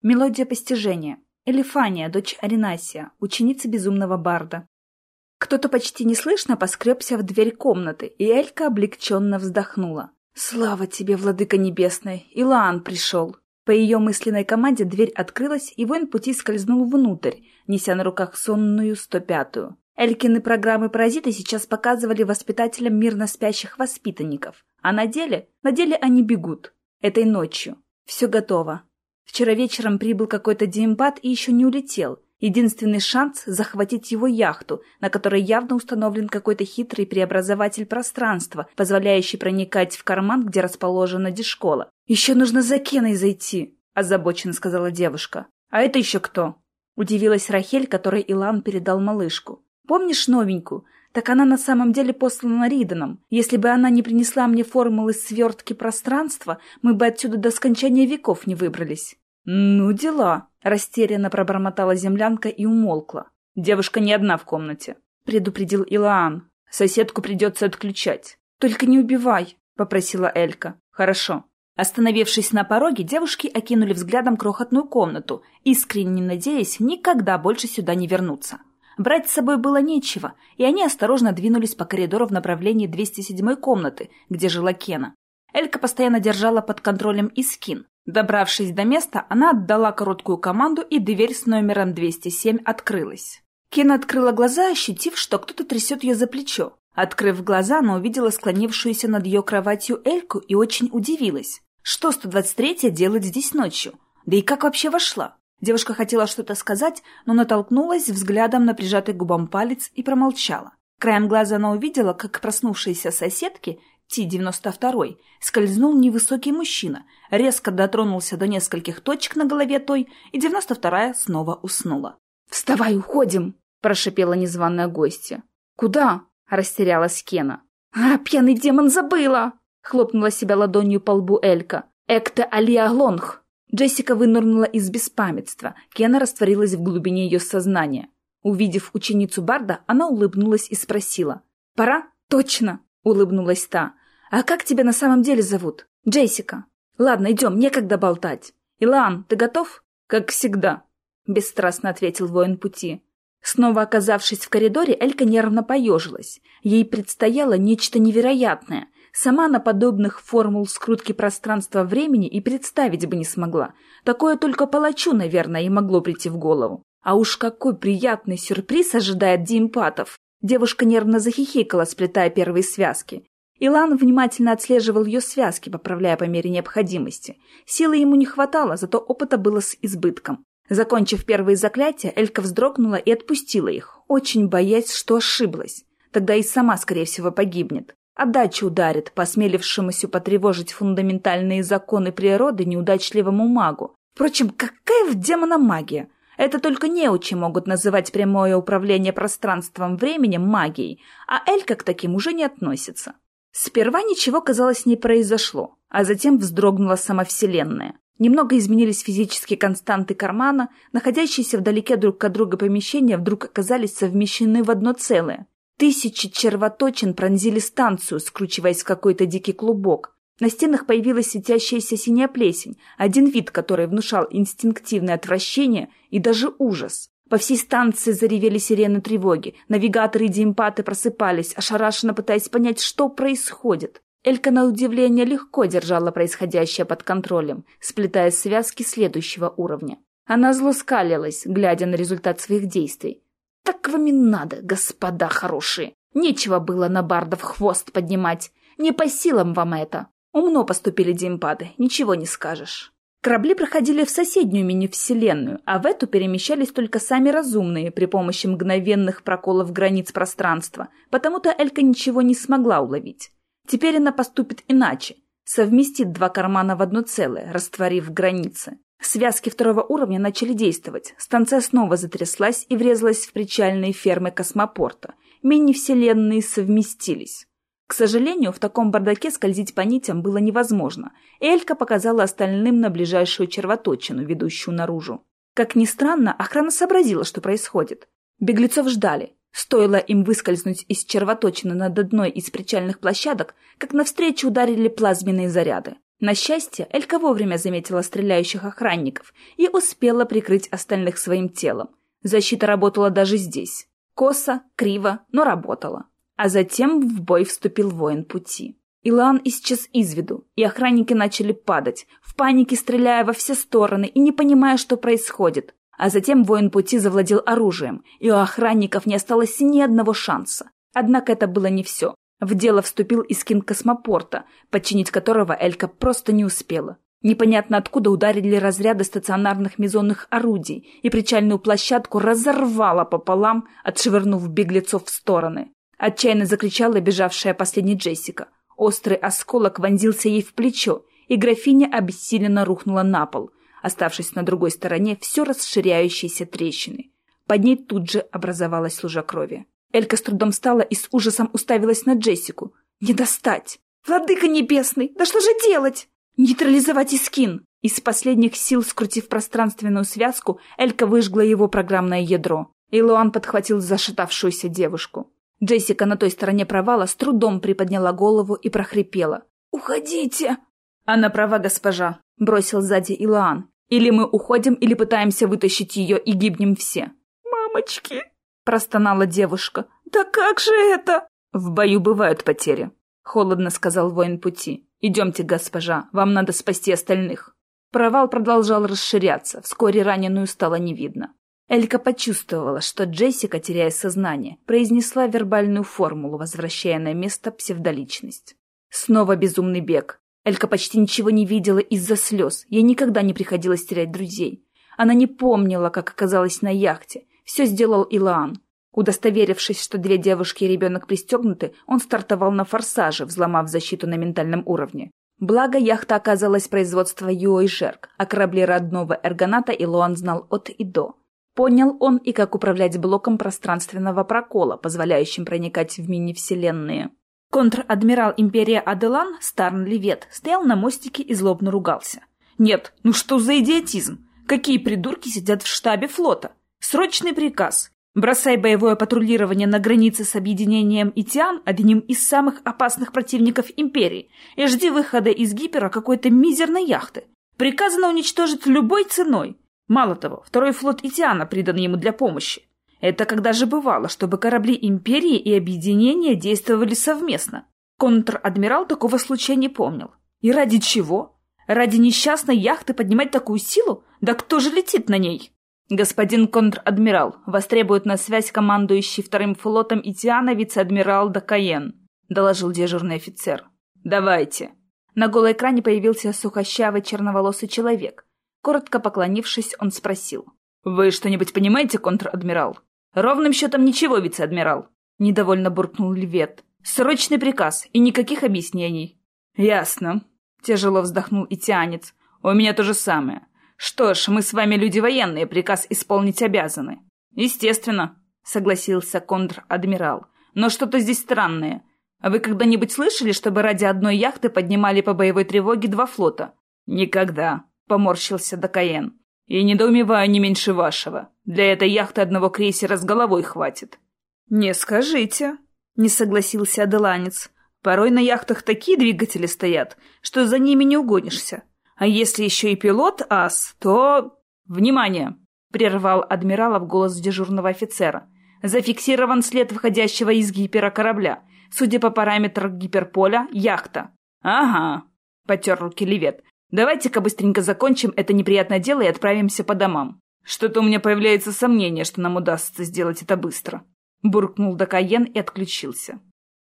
Мелодия постижения. Элифания, дочь Аринасия, ученица безумного барда. Кто-то почти неслышно поскребся в дверь комнаты, и Элька облегченно вздохнула. «Слава тебе, владыка небесный! Илаан пришел!» По ее мысленной команде дверь открылась, и воин пути скользнул внутрь, неся на руках сонную сто пятую. Элькины программы «Паразиты» сейчас показывали воспитателям мирно спящих воспитанников. А на деле? На деле они бегут. Этой ночью. Все готово. Вчера вечером прибыл какой-то диэмпат и еще не улетел. Единственный шанс — захватить его яхту, на которой явно установлен какой-то хитрый преобразователь пространства, позволяющий проникать в карман, где расположена дешкола. «Еще нужно за Кеной зайти», — озабоченно сказала девушка. «А это еще кто?» — удивилась Рахель, которой Илан передал малышку. «Помнишь новенькую? Так она на самом деле послана Риданом. Если бы она не принесла мне формулы свертки пространства, мы бы отсюда до скончания веков не выбрались». «Ну, дела!» — растерянно пробормотала землянка и умолкла. «Девушка не одна в комнате», — предупредил Илаан. «Соседку придется отключать». «Только не убивай», — попросила Элька. «Хорошо». Остановившись на пороге, девушки окинули взглядом крохотную комнату, искренне надеясь никогда больше сюда не вернуться. Брать с собой было нечего, и они осторожно двинулись по коридору в направлении 207 комнаты, где жила Кена. Элька постоянно держала под контролем Искин, Добравшись до места, она отдала короткую команду, и дверь с номером 207 открылась. Кен открыла глаза, ощутив, что кто-то трясет ее за плечо. Открыв глаза, она увидела склонившуюся над ее кроватью Эльку и очень удивилась. Что 123-я делает здесь ночью? Да и как вообще вошла? Девушка хотела что-то сказать, но натолкнулась взглядом на прижатый губам палец и промолчала. Краем глаза она увидела, как проснувшиеся соседки Ти-92 скользнул невысокий мужчина, резко дотронулся до нескольких точек на голове той, и 92-я снова уснула. «Вставай, уходим!» – прошипела незваная гостья. «Куда?» – растерялась Кена. «А, пьяный демон забыла!» – хлопнула себя ладонью по лбу Элька. «Экте алиаглонг!» Джессика вынырнула из беспамятства. Кена растворилась в глубине ее сознания. Увидев ученицу Барда, она улыбнулась и спросила. «Пора?» «Точно!» — улыбнулась та. «А как тебя на самом деле зовут?» «Джессика». «Ладно, идем, некогда болтать». «Илан, ты готов?» «Как всегда», — бесстрастно ответил воин пути. Снова оказавшись в коридоре, Элька нервно поежилась. Ей предстояло нечто невероятное. Сама на подобных формул скрутки пространства-времени и представить бы не смогла. Такое только палачу, наверное, и могло прийти в голову. А уж какой приятный сюрприз ожидает Димпатов! Девушка нервно захихикала, сплетая первые связки. Илан внимательно отслеживал ее связки, поправляя по мере необходимости. Силы ему не хватало, зато опыта было с избытком. Закончив первые заклятия, Элька вздрогнула и отпустила их, очень боясь, что ошиблась. Тогда и сама, скорее всего, погибнет. Отдача ударит, посмелившемуся потревожить фундаментальные законы природы неудачливому магу. Впрочем, какая в демона магия? Это только неучи могут называть прямое управление пространством-временем магией, а Элька к таким уже не относится. Сперва ничего, казалось, не произошло, а затем вздрогнула сама Вселенная. Немного изменились физические константы кармана, находящиеся вдалеке друг от друга помещения вдруг оказались совмещены в одно целое. Тысячи червоточин пронзили станцию, скручиваясь в какой-то дикий клубок. На стенах появилась светящаяся синяя плесень, один вид, который внушал инстинктивное отвращение и даже ужас. По всей станции заревели сирены тревоги. Навигаторы и диэмпаты просыпались, ошарашенно пытаясь понять, что происходит. Элька на удивление легко держала происходящее под контролем, сплетая связки следующего уровня. Она зло скалилась, глядя на результат своих действий. «Так вам и надо, господа хорошие! Нечего было на бардов хвост поднимать! Не по силам вам это! Умно поступили диэмпаты, ничего не скажешь!» Корабли проходили в соседнюю мини-вселенную, а в эту перемещались только сами разумные при помощи мгновенных проколов границ пространства, потому-то Элька ничего не смогла уловить. Теперь она поступит иначе, совместит два кармана в одно целое, растворив границы. Связки второго уровня начали действовать, станция снова затряслась и врезалась в причальные фермы космопорта. Мини-вселенные совместились. К сожалению, в таком бардаке скользить по нитям было невозможно, и Элька показала остальным на ближайшую червоточину, ведущую наружу. Как ни странно, охрана сообразила, что происходит. Беглецов ждали. Стоило им выскользнуть из червоточины над одной из причальных площадок, как навстречу ударили плазменные заряды. На счастье, Элька вовремя заметила стреляющих охранников и успела прикрыть остальных своим телом. Защита работала даже здесь. Косо, криво, но работала. А затем в бой вступил воин пути. Илан исчез из виду, и охранники начали падать, в панике стреляя во все стороны и не понимая, что происходит. А затем воин пути завладел оружием, и у охранников не осталось ни одного шанса. Однако это было не все. В дело вступил Искин космопорта, подчинить которого Элька просто не успела. Непонятно откуда ударили разряды стационарных мизонных орудий, и причальную площадку разорвало пополам, отшвырнув беглецов в стороны. Отчаянно закричала бежавшая последней Джессика. Острый осколок вонзился ей в плечо, и графиня обессиленно рухнула на пол, оставшись на другой стороне все расширяющейся трещины. Под ней тут же образовалась лужа крови. Элька с трудом встала и с ужасом уставилась на Джессику. «Не достать! Владыка небесный! Да что же делать?» «Нейтрализовать Искин!» Из последних сил, скрутив пространственную связку, Элька выжгла его программное ядро. И Луан подхватил зашатавшуюся девушку. Джессика на той стороне провала с трудом приподняла голову и прохрипела. «Уходите!» «Она права, госпожа», — бросил сзади Илоан. «Или мы уходим, или пытаемся вытащить ее и гибнем все». «Мамочки!» простонала девушка. «Да как же это?» «В бою бывают потери», — холодно сказал воин пути. «Идемте, госпожа, вам надо спасти остальных». Провал продолжал расширяться, вскоре раненую стало не видно. Элька почувствовала, что Джессика, теряя сознание, произнесла вербальную формулу, возвращая на место псевдоличность. Снова безумный бег. Элька почти ничего не видела из-за слез, ей никогда не приходилось терять друзей. Она не помнила, как оказалась на яхте, все сделал Илаан. Удостоверившись, что две девушки и ребенок пристегнуты, он стартовал на форсаже, взломав защиту на ментальном уровне. Благо, яхта оказалась производства Юо и Жерк, а корабли родного Эргоната Илоан знал от и до. Понял он и как управлять блоком пространственного прокола, позволяющим проникать в мини-вселенные. Контр-адмирал Империи Аделан, Старн Левет, стоял на мостике и злобно ругался. «Нет, ну что за идиотизм? Какие придурки сидят в штабе флота? Срочный приказ. Бросай боевое патрулирование на границе с объединением Итиан, одним из самых опасных противников Империи, и жди выхода из гипера какой-то мизерной яхты. Приказано уничтожить любой ценой. Мало того, второй флот Итиана придан ему для помощи. Это когда же бывало, чтобы корабли Империи и Объединения действовали совместно? Контр-адмирал такого случая не помнил. И ради чего? Ради несчастной яхты поднимать такую силу? Да кто же летит на ней? «Господин контр-адмирал, вас требует на связь командующий вторым флотом Итиана вице-адмирал Дакаен», — доложил дежурный офицер. «Давайте». На голой экране появился сухощавый черноволосый человек. Коротко поклонившись, он спросил. «Вы что-нибудь понимаете, контр-адмирал?» «Ровным счетом ничего, вице-адмирал», — недовольно буркнул Львет. «Срочный приказ и никаких объяснений». «Ясно», — тяжело вздохнул итианец. «У меня то же самое. «Что ж, мы с вами люди военные, приказ исполнить обязаны». «Естественно», — согласился контр-адмирал. «Но что-то здесь странное. А вы когда-нибудь слышали, чтобы ради одной яхты поднимали по боевой тревоге два флота?» «Никогда», — поморщился Дакаен. «И недоумеваю не меньше вашего. Для этой яхты одного крейсера с головой хватит». «Не скажите», — не согласился Аделанец. «Порой на яхтах такие двигатели стоят, что за ними не угонишься. А если еще и пилот ас, то... Внимание! Прервал адмирала в голос дежурного офицера. Зафиксирован след выходящего из гипера корабля. Судя по параметрам гиперполя, яхта. Ага, потер руки Левет. Давайте-ка быстренько закончим это неприятное дело и отправимся по домам. Что-то у меня появляется сомнение, что нам удастся сделать это быстро. Буркнул Дакаен и отключился.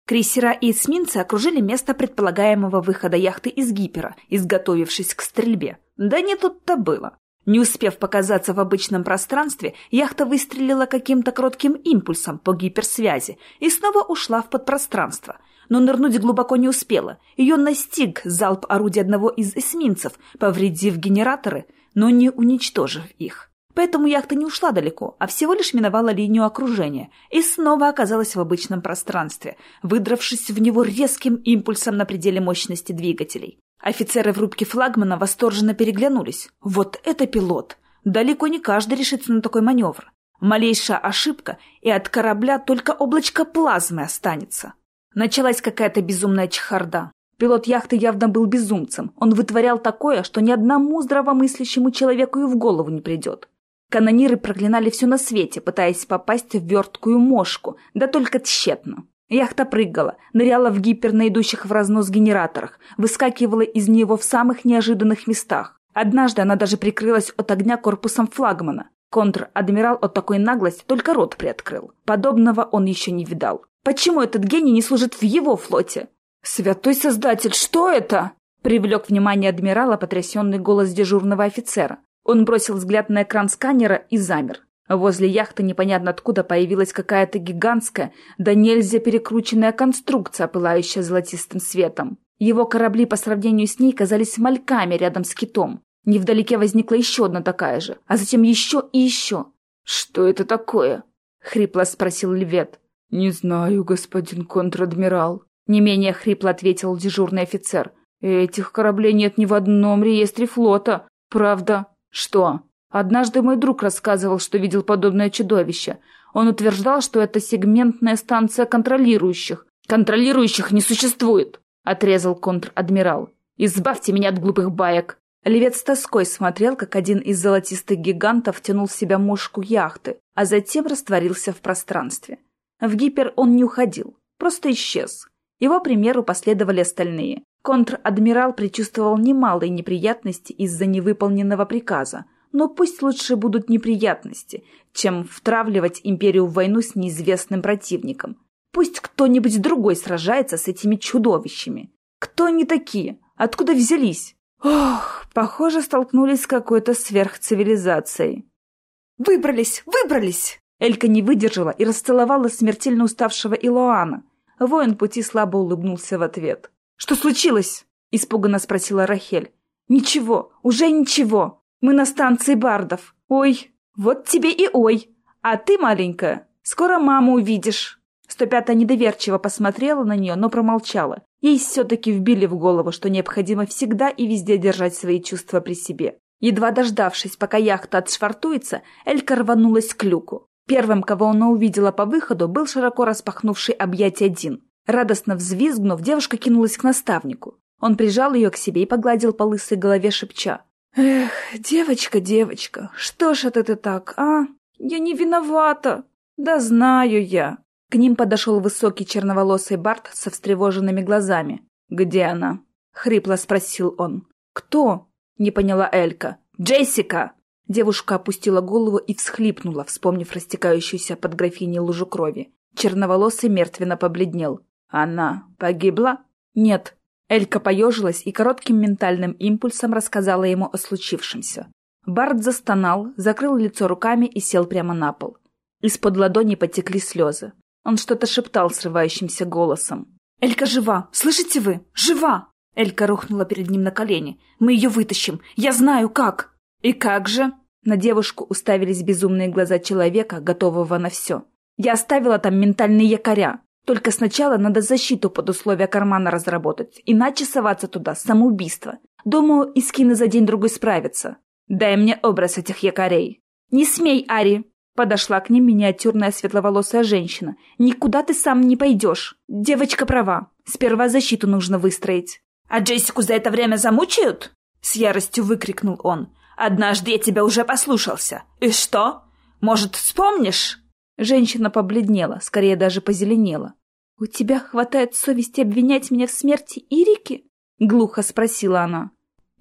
Крейсера и эсминцы окружили место предполагаемого выхода яхты из гипера, изготовившись к стрельбе. Да не тут-то было. Не успев показаться в обычном пространстве, яхта выстрелила каким-то коротким импульсом по гиперсвязи и снова ушла в подпространство. Но нырнуть глубоко не успела. Ее настиг залп орудия одного из эсминцев, повредив генераторы, но не уничтожив их. Поэтому яхта не ушла далеко, а всего лишь миновала линию окружения и снова оказалась в обычном пространстве, выдравшись в него резким импульсом на пределе мощности двигателей. Офицеры в рубке флагмана восторженно переглянулись. Вот это пилот! Далеко не каждый решится на такой маневр. Малейшая ошибка, и от корабля только облачко плазмы останется. Началась какая-то безумная чехарда. Пилот яхты явно был безумцем. Он вытворял такое, что ни одному здравомыслящему человеку и в голову не придет. Канониры проклинали все на свете, пытаясь попасть в верткую мошку, да только тщетно. Яхта прыгала, ныряла в гипер на идущих в разнос генераторах, выскакивала из него в самых неожиданных местах. Однажды она даже прикрылась от огня корпусом флагмана. Контр-адмирал от такой наглости только рот приоткрыл. Подобного он еще не видал. Почему этот гений не служит в его флоте? «Святой Создатель, что это?» Привлек внимание адмирала потрясенный голос дежурного офицера. Он бросил взгляд на экран сканера и замер. Возле яхты непонятно откуда появилась какая-то гигантская, да нельзя перекрученная конструкция, пылающая золотистым светом. Его корабли по сравнению с ней казались мальками рядом с китом. Невдалеке возникла еще одна такая же, а затем еще и еще. «Что это такое?» — хрипло спросил Левет. «Не знаю, господин контр-адмирал», — не менее хрипло ответил дежурный офицер. «Этих кораблей нет ни в одном реестре флота. Правда?» «Что?» Однажды мой друг рассказывал, что видел подобное чудовище. Он утверждал, что это сегментная станция контролирующих. «Контролирующих не существует!» — отрезал контр-адмирал. «Избавьте меня от глупых баек!» Левец с тоской смотрел, как один из золотистых гигантов тянул в себя мушку яхты, а затем растворился в пространстве. В гипер он не уходил, просто исчез. Его примеру последовали остальные. Контр-адмирал предчувствовал немалые неприятности из-за невыполненного приказа, но пусть лучше будут неприятности, чем втравливать империю в войну с неизвестным противником. Пусть кто-нибудь другой сражается с этими чудовищами. Кто они такие? Откуда взялись? Ох, похоже, столкнулись с какой-то сверхцивилизацией. «Выбрались! Выбрались!» Элька не выдержала и расцеловала смертельно уставшего Илоана. Воин пути слабо улыбнулся в ответ. «Что случилось?» — испуганно спросила Рахель. «Ничего, уже ничего. Мы на станции бардов. Ой, вот тебе и ой. А ты, маленькая, скоро маму увидишь». 105-я недоверчиво посмотрела на нее, но промолчала. Ей все-таки вбили в голову, что необходимо всегда и везде держать свои чувства при себе. Едва дождавшись, пока яхта отшвартуется, Элька рванулась к люку. Первым, кого она увидела по выходу, был широко распахнувший объятия Дин. Радостно взвизгнув, девушка кинулась к наставнику. Он прижал ее к себе и погладил по лысой голове, шепча. «Эх, девочка, девочка, что ж это ты так, а? Я не виновата!» «Да знаю я!» К ним подошел высокий черноволосый Барт со встревоженными глазами. «Где она?» — хрипло спросил он. «Кто?» — не поняла Элька. «Джессика!» Девушка опустила голову и всхлипнула, вспомнив растекающуюся под графиней лужу крови. Черноволосый мертвенно побледнел. «Она погибла?» «Нет». Элька поежилась и коротким ментальным импульсом рассказала ему о случившемся. Барт застонал, закрыл лицо руками и сел прямо на пол. Из-под ладони потекли слезы. Он что-то шептал срывающимся голосом. «Элька жива! Слышите вы? Жива!» Элька рухнула перед ним на колени. «Мы ее вытащим! Я знаю, как!» «И как же?» На девушку уставились безумные глаза человека, готового на все. «Я оставила там ментальные якоря. Только сначала надо защиту под условия кармана разработать, иначе соваться туда – самоубийство. Думаю, и скины за день-другой справятся. Дай мне образ этих якорей». «Не смей, Ари!» Подошла к ним миниатюрная светловолосая женщина. «Никуда ты сам не пойдешь. Девочка права. Сперва защиту нужно выстроить». «А Джессику за это время замучают?» С яростью выкрикнул он. «Однажды я тебя уже послушался. И что? Может, вспомнишь?» Женщина побледнела, скорее даже позеленела. «У тебя хватает совести обвинять меня в смерти Ирики?» Глухо спросила она.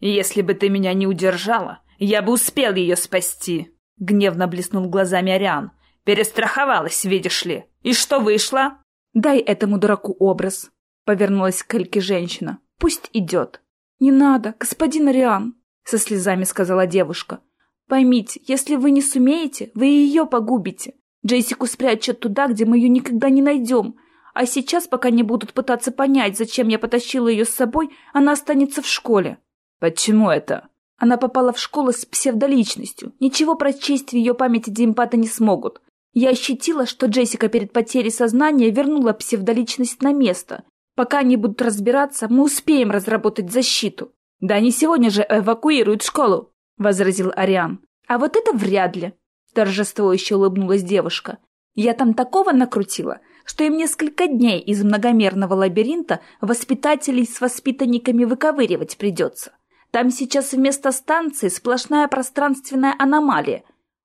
«Если бы ты меня не удержала, я бы успел ее спасти!» Гневно блеснул глазами Ариан. «Перестраховалась, видишь ли. И что вышло?» «Дай этому дураку образ», — повернулась к Эльке женщина. «Пусть идет». «Не надо, господин Ариан», — со слезами сказала девушка. «Поймите, если вы не сумеете, вы ее погубите. Джессику спрячут туда, где мы ее никогда не найдем. А сейчас, пока не будут пытаться понять, зачем я потащила ее с собой, она останется в школе». «Почему это?» Она попала в школу с псевдоличностью. Ничего прочесть в ее памяти Димпата не смогут. Я ощутила, что Джессика перед потерей сознания вернула псевдоличность на место. Пока они будут разбираться, мы успеем разработать защиту. Да они сегодня же эвакуируют школу, — возразил Ариан. А вот это вряд ли, — торжествующе улыбнулась девушка. Я там такого накрутила. что им несколько дней из многомерного лабиринта воспитателей с воспитанниками выковыривать придется. Там сейчас вместо станции сплошная пространственная аномалия.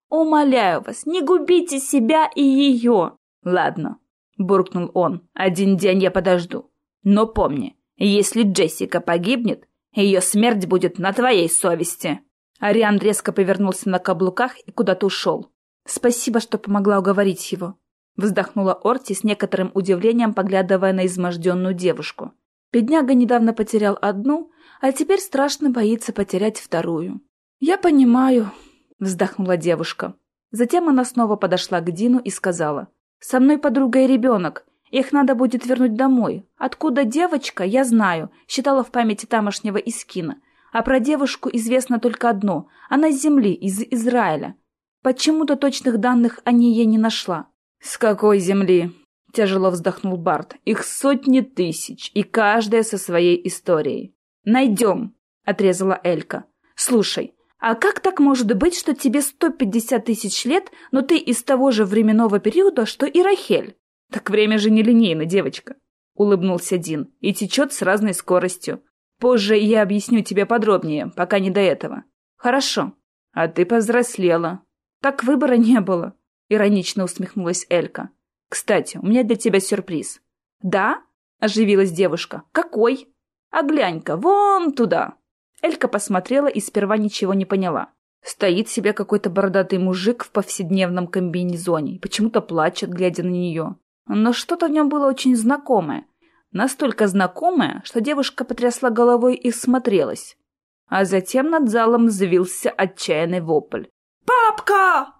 Умоляю вас, не губите себя и ее. Ладно, буркнул он, один день я подожду. Но помни, если Джессика погибнет, ее смерть будет на твоей совести. Ариан резко повернулся на каблуках и куда-то ушел. Спасибо, что помогла уговорить его. Вздохнула Орти с некоторым удивлением, поглядывая на изможденную девушку. Бедняга недавно потерял одну, а теперь страшно боится потерять вторую. «Я понимаю», — вздохнула девушка. Затем она снова подошла к Дину и сказала. «Со мной подруга и ребенок. Их надо будет вернуть домой. Откуда девочка, я знаю, считала в памяти тамошнего Искина. А про девушку известно только одно. Она с земли, из Израиля. Почему-то точных данных о ней я не нашла. «С какой земли?» — тяжело вздохнул Барт. «Их сотни тысяч, и каждая со своей историей». «Найдем», — отрезала Элька. «Слушай, а как так может быть, что тебе 150 тысяч лет, но ты из того же временного периода, что и Рахель?» «Так время же нелинейно, девочка», — улыбнулся Дин, — «и течет с разной скоростью. Позже я объясню тебе подробнее, пока не до этого». «Хорошо. А ты повзрослела. Так выбора не было. — иронично усмехнулась Элька. «Кстати, у меня для тебя сюрприз». «Да?» — оживилась девушка. «Какой?» «А глянь-ка, вон туда!» Элька посмотрела и сперва ничего не поняла. Стоит себе какой-то бородатый мужик в повседневном комбинезоне и почему-то плачет, глядя на нее. Но что-то в нем было очень знакомое. Настолько знакомое, что девушка потрясла головой и смотрелась. А затем над залом взвился отчаянный вопль. «Папка!»